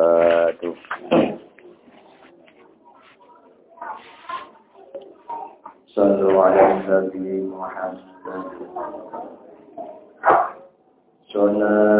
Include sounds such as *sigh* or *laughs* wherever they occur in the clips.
wabarakatuh. Sallu ala Nabi Muhammad. Salatullah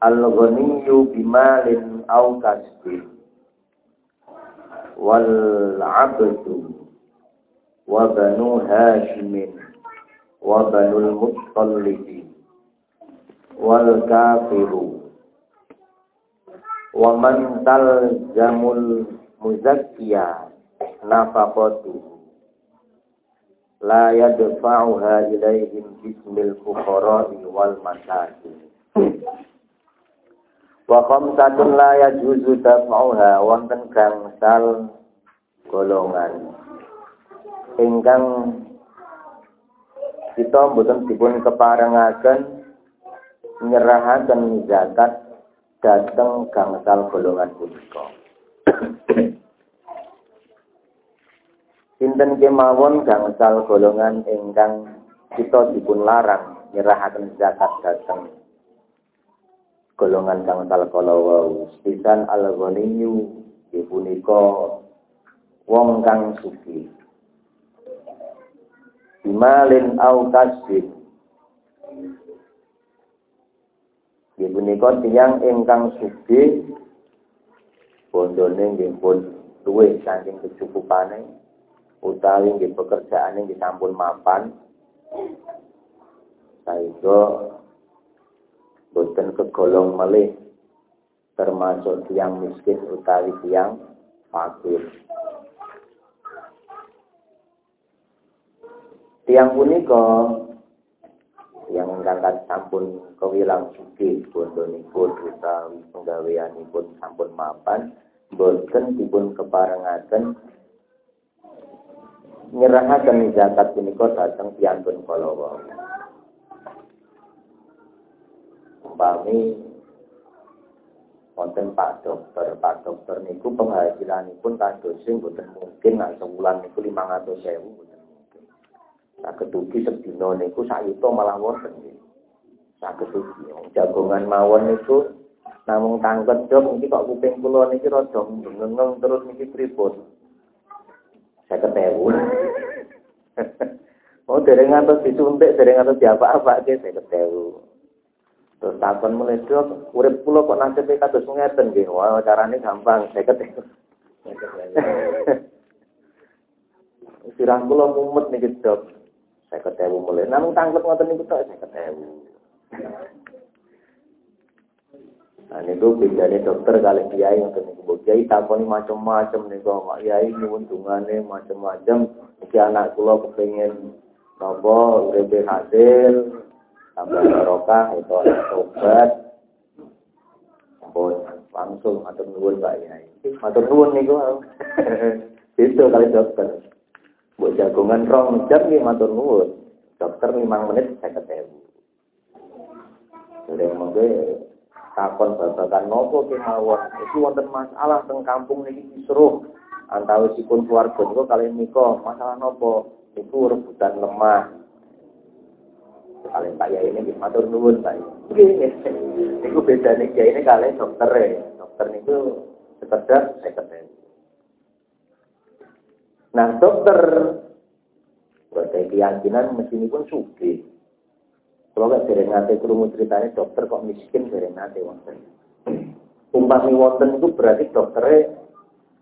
al-ghaniyyu bimalin aw kasbi wal 'abdu wa banu hashimin wa banul muttallibi wal kafiru wa man talzamul muzakkiya nafaqatu la yadfa'uha ilaihim bismil fuqara'i wal masakin wa khamsatun la yajuzu daf'uha wonten gangsal golongan. Ingkang kita mboten dipun keparengaken nyerahaken zakat dhateng gangsal golongan punika. Sinten kemawon gangsal golongan ingkang kita dipun larang nyerahaken zakat dateng golongan gangsal kala wau. Pisan al-ghaniyyu punika wong kang suci. Bimalin au kasbin punika tiyang ingkang suci bondone nggih pun luwih saking kecukupane utawi nggih pekerjaan yang disampun mapan. Saeja boten kegolong melih termasuk tiang miskin utawi tiang fakir tiang punika yang ingkang sampun kewilang sugih bondonipun utawi penggaweanipun sampun mapan boten dipun keparengaken nyerahaken zakat punika dhateng piyantun kala wau. Umpami wonten Pak Dokter, Pak Dokter niku penghasilanipun kados sing mboten mungkin nek sebulan niku 500.000 mboten mungkin. Saged ugi sedina niku sak yuta malah wonten. Saged ugi jagongan mawon niku namung tangket dok iki kok kuping kula niki rada ngengeng terus niki pripun saya ketemu. *laughs* oh dereng ngantos disuntik, dereng ngantos diapa-apa saya ketemu. Terus takon mulai dok, urip kula kok nasibe kados ngeten nggih. Wah, carane gampang, saya ketemu. Sirah kula mumet niki dok. Saya ketemu mulai. Namun tangkep ngoten tok saya ketemu. Nah niku bedane dokter kali kiai ngoten niku. Kiai takoni macam-macam niku, Mak Kiai nyuwun dungane macam-macam. Iki anak kula kepengin napa uripe hasil tambah barokah itu obat. Ampun langsung matur nuwun Pak Yai. Matur nuwun niku. *laughs* Itu kali dokter. Buat jagongan rong jam nih matur nuwun. Dokter 5 menit saya ketemu. Jadi monggo takon babakan nopo kemawon. Iki wonten masalah teng kampung niki kisruh. Antawisipun keluarga niku kalian niko masalah nopo? Iku rebutan lemah. Kalian Pak Yai ini matur nuwun Pak. Nggih. Niku bedane Kiai ini kalian dokter ya. Dokter niku sekedar sekretari. Nah dokter berarti keyakinan mesin pun suki. Kalau nggak dari nate kerungu ceritanya dokter kok miskin dari nate wonten. Umpami wonten itu berarti dokternya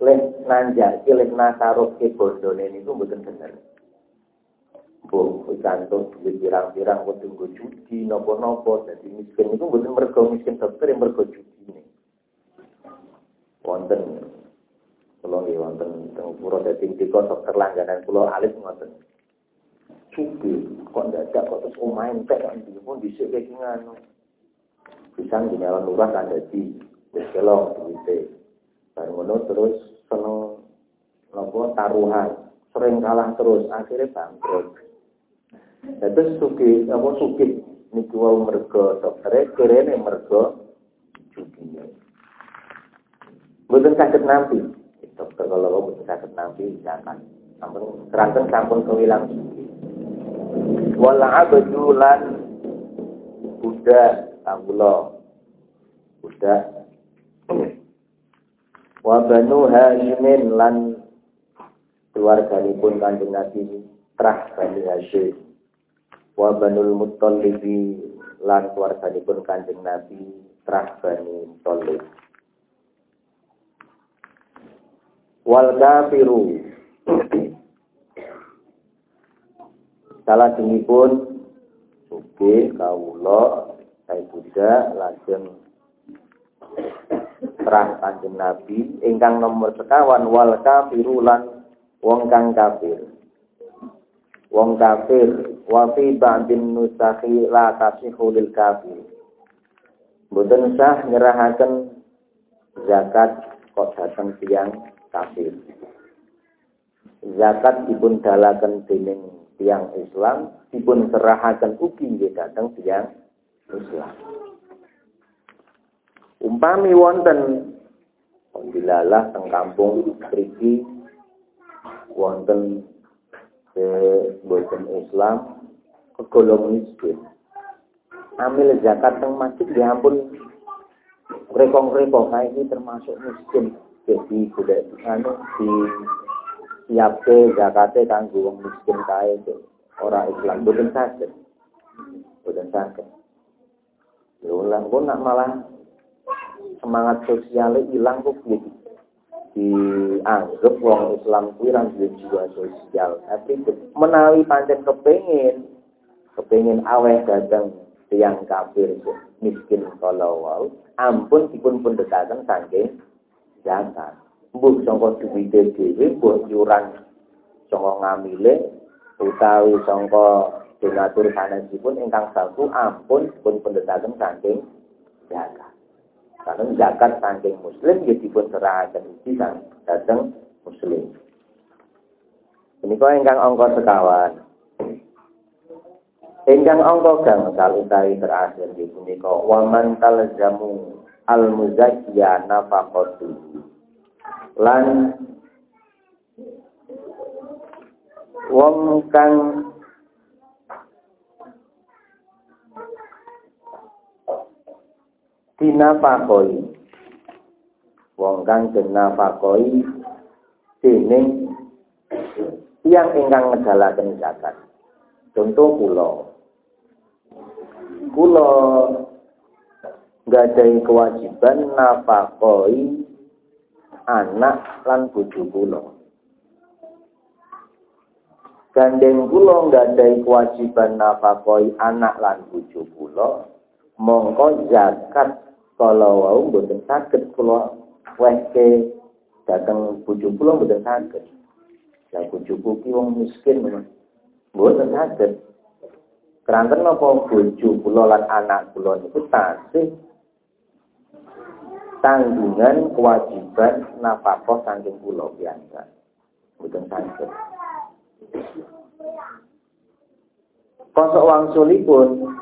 leh nanjaki leh nasaruh ke bondone itu bukan bener. Bu, kantor duit pirang-pirang kok tunggu judi nopo-nopo jadi miskin itu bukan mergo miskin dokter yang mergo ini. Wonten kalau nggih wonten teng pura dadi dika dokter langganan kula alit ngoten. Cukup kok dadak kok terus omahe entek kok ndi pun dhisik ngono. Bisa dinyawan lurah kan dadi wis kelong duwite. Terus seneng nopo taruhan, sering kalah terus, akhirnya bangkrut. Terus suki, apa suki niku wau mergo doktere kirene mergo judine. Mboten saged nampi. Dokter kalau wau mboten saged nampi jangan. Sampun keranten sampun kewilang suki. Wala abdulan Buddha kawula. Buddha wa banu Hasyimin lan keluarganipun Kanjeng Nabi Trah Bani Hashim wa banul Muttalibi lan keluarganipun Kanjeng Nabi Trah Bani Muttalib wal kafiru salah pun Oke, kawula saya Buddha lajeng terah kanjeng Nabi ingkang nomor sekawan wal kafiru lan wong kang kafir. Wong kafir wa fi ba'din nusakhi la tasihu lil kafir. Mboten sah nyerahaken zakat kok dateng tiang kafir. Zakat dipun dalaken dening tiang Islam dipun serahaken ugi nggih dateng tiang Islam. Umpami wonten dilalah teng kampung mriki wonten ke boten Islam kegolong miskin. Ambil zakat teng masjid ya ampun rekong-rekong nah ini termasuk miskin. Jadi kuda anu di siapke zakate kanggo wong miskin kae orang Islam boten saged. Boten saged. Lha nak malah semangat sosialnya hilang kok gitu dianggap wong Islam kuwi ra jiwa sosial. Tapi menawi pancen kepengin kepengin aweh datang tiang kafir miskin kalau ampun dipun pendekatan saking zakat. Mbuh sangka duwite dhewe mbuh yuran sangka ngamile utawi sangka donatur sanesipun ingkang satu ampun pun pendekatan saking zakat karena zakat saking muslim ya dipun serahaken iki dateng muslim. Ini kau ingkang ongko sekawan. Ingkang ongko gangsal utawi terakhir di punika waman talzamu al muzakkiya nafaqatu. Lan wong kang dinafakoi wong kang dinafakoi dening yang ingkang ngedalaken zakat. Contoh kula. Kula ada kewajiban nafakoi anak lan bojo kula. Gandeng kula ada kewajiban nafakoi anak lan bojo kula mongko zakat kalau wau mboten saged kula wehke dateng bojo kula mboten saged. Lah bojoku ki wong miskin mboten saged. Keranten napa bojo kula lan anak kula niku tasih tanggungan kewajiban nafkah saking kula biasa. Mboten saged. Kosok wangsulipun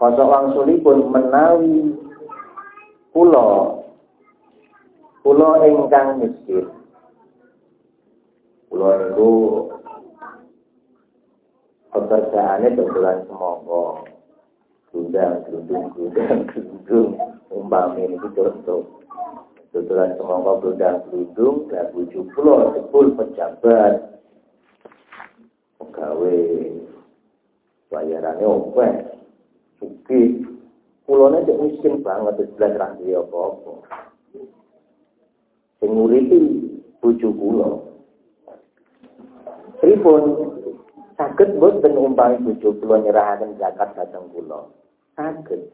Kosok wangsulipun menawi kula kula ingkang miskin. Kula niku pekerjaannya dodolan semongko gundang gundung gundang gundung umpami ini contoh dodolan semongko gundang gundung dan bujuk pulau sepul pejabat. Pegawai bayarannya oke suki pulaunya cek miskin banget sebelah rangsi apa-apa sing nguripi bujuk pulau Pripun Saged mboten umpami bojo kula nyerahaken zakat dhateng kula. Saged.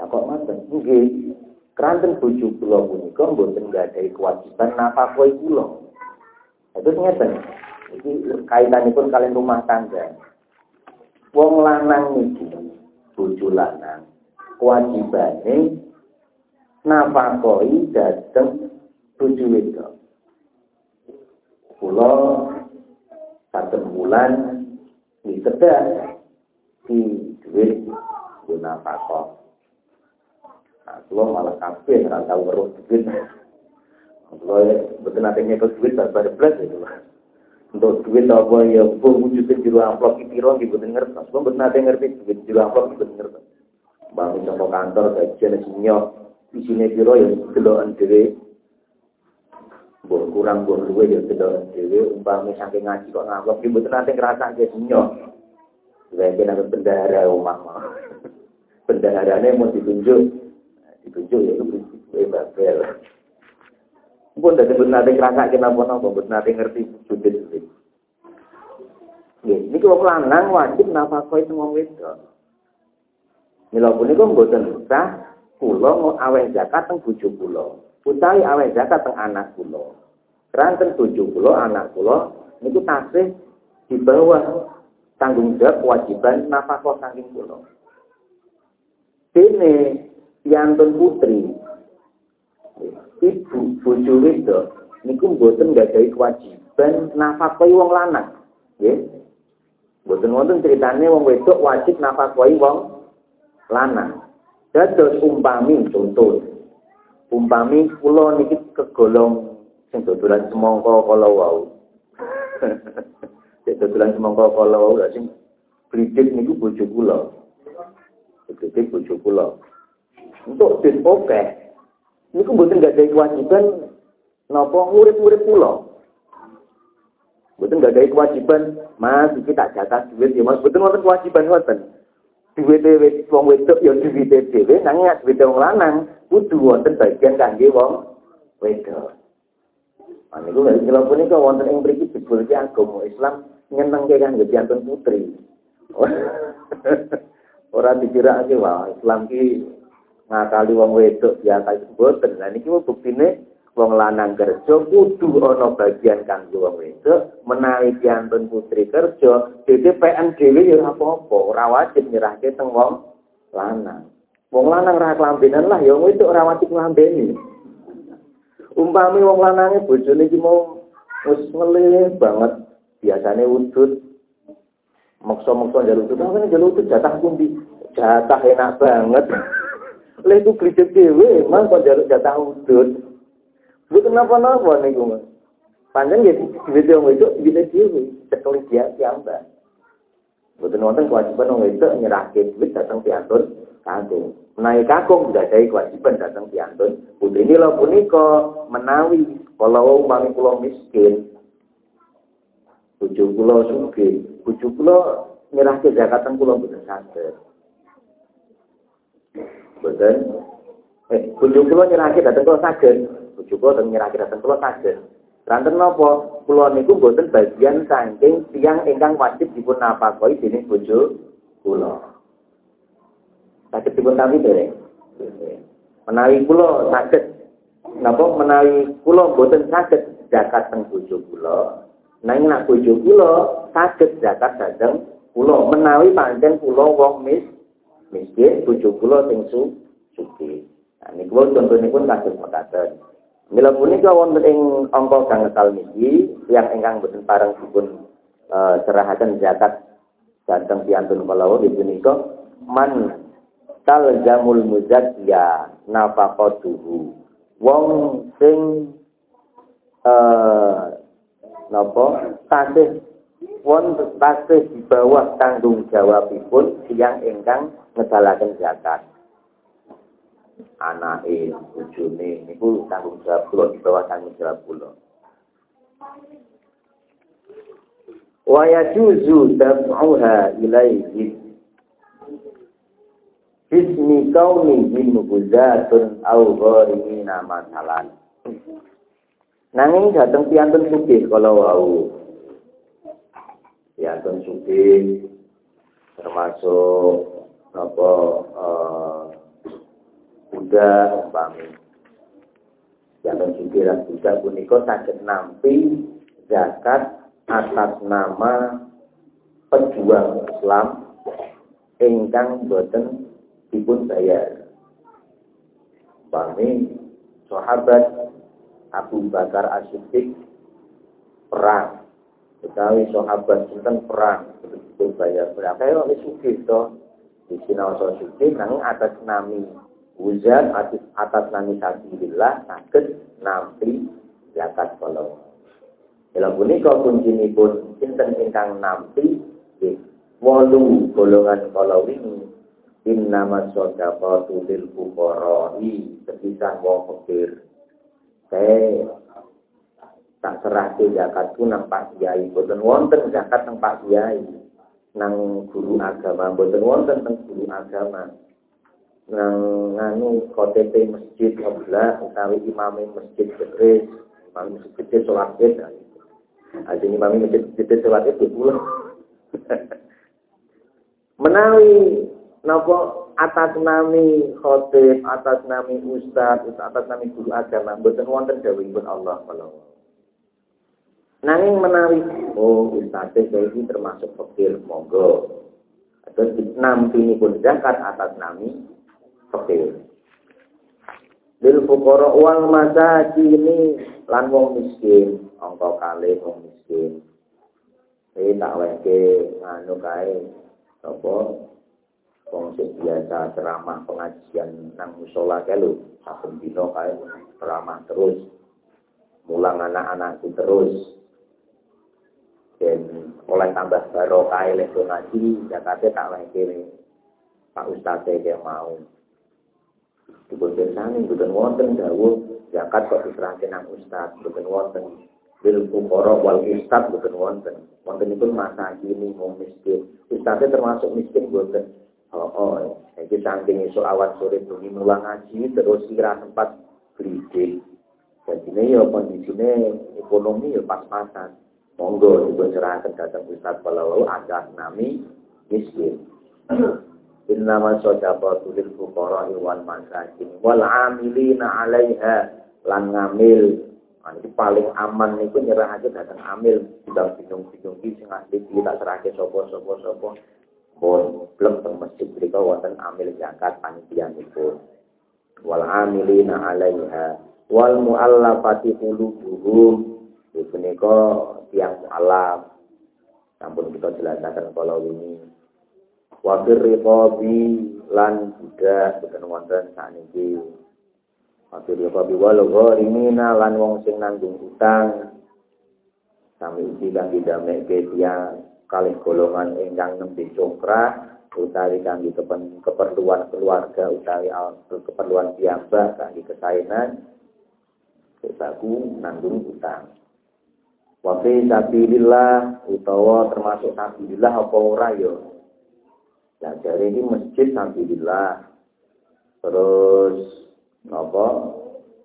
Lah kok ngoten? Nggih. Keranten bojo kula punika mboten nggadahi kewajiban nafkah kula. Itu ngeten. Iki kaitanipun kalian rumah tangga. Wong lanang niki bojo lanang kewajibane nafkahi dhateng bojo wedok. Kula satu bulan di sedang di duit guna pakok. Nah, kalau malah kafe nggak tahu urus duit. Kalau betul nanti nyekel duit pada belas itu Untuk duit apa ya, bu wujudnya juru amplop itu piro gitu ngerti. Kalau betul nanti ngerti duit juru amplop gitu ngerti. Bangun sama kantor gajian sinyok di sini piro ya delokan dhewe Mbok kurang mbok luwe ya delok dhewe umpame saking ngaji kok ngambek iki mboten nate ngrasake sinyo. Lagi nang bendahara omah. *laughs* Bendaharane mau ditunjuk. Ditunjuk ya itu prinsip Babel. Pun dadi mboten nate ngrasake napa-napa, mboten nate ngerti sudut-sudut. Ya, ini kalau lanang wajib nafkah itu wong wedok. Mila punika mboten sah kula mau aweh zakat teng bojo kula. Utawi aweh zakat teng anak kula. Ranten bojo kula, anak kula niku tasih di bawah tanggung jawab kewajiban nafkah saking kula. Dene piantun putri ibu bojo wedok niku mboten nggadahi kewajiban nafkahi wong lanang, nggih. Mboten wonten critane wong wedok wajib nafkahi wong lanang. Dados umpami contoh. Umpami kula niki kegolong sing dodolan semangka kala wau. *laughs* Sing dodolan semangka kala wau sing blidik niku bojo kula. Blidik bojo kula. Untuk den oke. Niku mboten gak ada kewajiban napa urip-urip kula. Mboten gak ada kewajiban, Mas iki tak jatah duit ya Mas. Mboten wonten kewajiban ngoten. Duit wong wedok ya duit dhewe nanging duit wong lanang kudu wonten bagian kangge wong wedok. Nah, niku kula punika wonten ing mriki jebul agama Islam kan jantun putri. *laughs* Ora dikirake wah Islam ki ngakali wong wedok ya kaya boten. Lah niki buktine wong lanang kerja kudu ana bagian kanggo wong wedok, menawi jantun putri kerja, dadi PN dhewe ya apa-apa, ora wajib nyerahke teng wong lanang. Wong lanang ra kelambenan lah ya wong wedok ora wajib nglambeni. Umpami wong lanange bojone iki mau wis ngelih banget. Biasane udut maksa-maksa njaluk udut, kan njaluk udut jatah pundi? Jatah enak banget. Lha iku glicek dhewe, mang kok jatah udut. Mboten napa-napa niku, Mas. Panjang ya duit wong itu duit dhewe, cekel dia piyambak. Mboten wonten kewajiban wong itu nyerahke duit datang piantun kanggo naik kakung ada kewajiban datang piantun. Putri ini lo puniko menawi kalau umpami pulau miskin, tujuh pulau suki, tujuh pulau nyerah ke zakatan pulau betul sadar. Betul. Eh, tujuh pulau nyerah ke datang pulau sadar. Tujuh pulau nyerah ke datang pulau sadar. Ranten nopo pulau niku boten bagian saking tiang ingkang wajib dipun napakoi dening bojo pulau. Sakit dipun kami dereng. Menawi kula sakit napa menawi kula boten sakit zakat teng bojo kula. Nanging nak bojo kula sakit zakat dhateng kula menawi pancen kula wong mis miskin bojo kula sing su suki. Nah niku contohnya pun kasus mekaten. Mila punika wonten ing angka kang ngesal niki yang ingkang boten pareng dipun uh, serahaken zakat dhateng piantun kala di punika man talzamul muzakkiya nafaqatuhu wong sing eh napa tasih won tasih di bawah tanggung jawabipun yang ingkang ngedalaken zakat. Anake bojone niku tanggung jawab kula di bawah tanggung jawab kula. Wa yajuzu daf'uha ilaihi. Bismi kaunihi mubuzatun au gharimina masalan. Nanging dateng piantun sugih kala wau piantun sugih termasuk apa uh, Buddha umpami piantun sugih lan Buddha punika saged nampi zakat atas nama pejuang Islam ingkang boten dipun bayar. Bami sahabat Abu Bakar As-Siddiq perang. Utawi sahabat sinten perang dipun bayar. Berapa ya wis sugih to. Di sinau sugih nanging atas nami Uzan atas, atas nami Sabilillah sakit nampi zakat kalau dalam punika kuncinipun sinten ingkang nampi nggih wolu golongan kala wingi innama shadaqatu lil fuqara'i sepisan wong fakir saya tak serahke zakatku nang Pak Kiai. Boten wonten zakat nang Pak Kiai. Nang guru agama. Boten wonten nang guru agama. Nang nganu KTP masjid ngeblah utawi imame masjid kedres imam masjid kedres sholat id. Aja mami masjid sholat itu pulang. *laughs* Menawi nopo atas nami khotib, atas nami ustaz, atas nami guru agama, mboten wonten dawuhipun Allah kalau Nanging menawi oh ustaz ini termasuk fakir monggo. Terus nampi pun zakat atas nami fakir. Lil fuqara wal masakin lan wong miskin angka kali wong miskin. Iki tak weke nganu kae apa wong biasa ceramah pengajian nang musala kae lho, saben dina kae ceramah terus. Mulang anak-anak terus. Dan oleh tambah barokah lek ngaji, jakate tak weke Pak Ustaz yang mau. Dipun pirsani mboten wonten dawuh zakat kok diserahke nang ustaz, mboten wonten bil fuqara wal ustad boten wonten. Wonten itu masa kini mau miskin. Ustadnya termasuk miskin boten. Oh, oh, iki saking esuk awan sore bengi mulang ngaji terus kira tempat beli Jadi ini ya kondisinya ekonomi ya pas-pasan. Monggo dipun serahkan datang Ustaz kalau ada nami miskin. Innama sodaqatu lil fuqara wal masakin wal amilina 'alaiha lan ngamil. Nah, itu paling aman itu nyerah aja datang amil. Tidak bingung-bingung sing asli kita serahke sopo sopo sopo pun belum teng masjid mereka wonten amil zakat panitia itu wal amilina alaiha wal muallafati qulubuhum. Itu niko tiang muallaf sampun kita jelaskan kalau ini wafir riqabi lan juga bukan wonten Waktu dia kabi walau gharimina lan wong sing nanggung utang. Sami uji kang didameke dia kalih golongan ingkang nembe congkrah utawi kangge keperluan keluarga utawi keperluan piyambak kangge kesainan sesaku nanggung utang. Wa fi sabilillah utawa termasuk sabilillah apa ora ya? Lah jare ini masjid sabilillah. Terus napa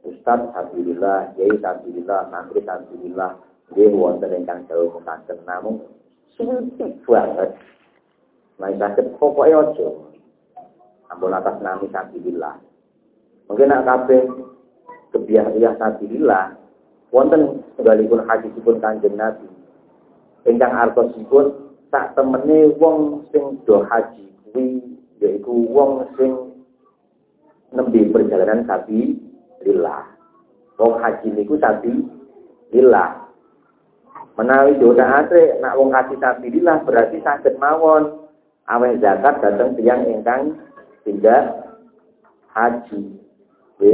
Ustaz Alhamdulillah, Yai Alhamdulillah, Santri Alhamdulillah, dia wonten ingkang jauh mekaten namun sulit banget. Nah, sakit pokoknya ojo. Ampun atas nami Alhamdulillah. Mungkin nak kabeh kebiasaan Alhamdulillah, wonten segalipun hadisipun Kanjeng Nabi. Ingkang artosipun tak temene wong sing do haji kuwi yaiku wong sing nembe perjalanan sapi lillah. Wong haji niku sapi lillah. Menawi ate nak wong haji sapi lillah berarti saged mawon aweh zakat datang tiang ingkang tidak haji. We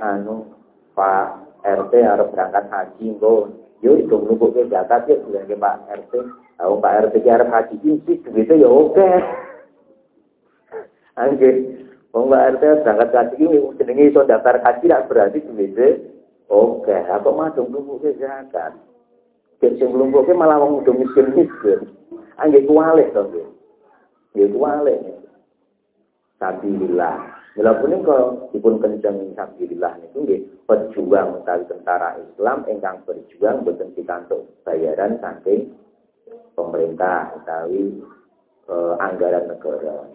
anu Pak RT harus berangkat haji engko yo itu ke zakat ya bilang ke Pak RT. Tahu Pak RT ki arep haji sih duitnya ya oke. *laughs* Angge Wong Pak RT berangkat haji ini jenenge iso daftar haji tak berarti duitnya oke. Apa mah dong ke zakat. Cek sing ke malah wong udah miskin miskin. Angge kualik to nggih. Nggih. Sabilillah. Mila punika dipun kenceng sabilillah niku nggih pejuang utawi tentara Islam ingkang berjuang boten pikantuk bayaran saking pemerintah utawi e, anggaran negara.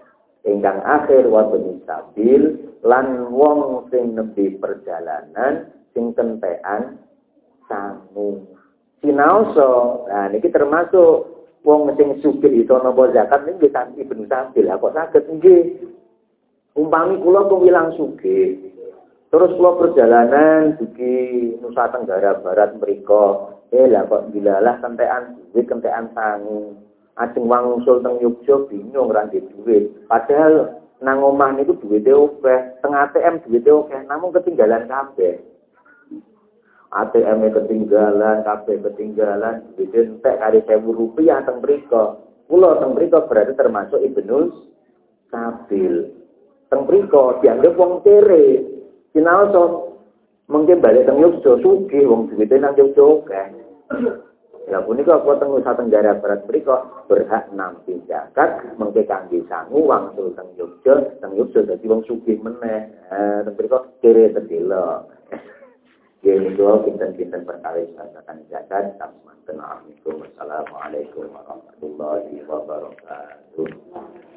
Ingkang akhir wonten stabil lan wong sing nembe perjalanan sing kentekan sangu. Sinaoso, nah niki termasuk wong sing sugih itu napa zakat niki nggih ibnu sabil. Kok saged nggih Umpami kula kewilang suge. Terus kula perjalanan dugi Nusa Tenggara Barat mriku. Eh lah kok dilalah kentekan duit, kentekan tangi. Ajeng wangsul teng Yogya bingung ra duit. Padahal nang omah niku duwite akeh, teng ATM duwite akeh, namun ketinggalan kabeh. ATM ketinggalan, kabeh ketinggalan, duit entek kali 1000 rupiah teng mriku. Kula teng mriku berarti termasuk Ibnul Sabil teng priko dianggap wong tere. Sinaoso mungkin balik teng Yogyo sugih wong duwite nang Yogyo akeh. Ya punika aku teng Nusa Tenggara Barat priko berhak nampi zakat mengke kangge sangu wangsul teng Yogyo, teng Yogyo dadi wong sugih meneh. Eh teng priko kere terdelok. Jadi doa kita-kita perkara katakan zakat. Assalamualaikum warahmatullahi wabarakatuh.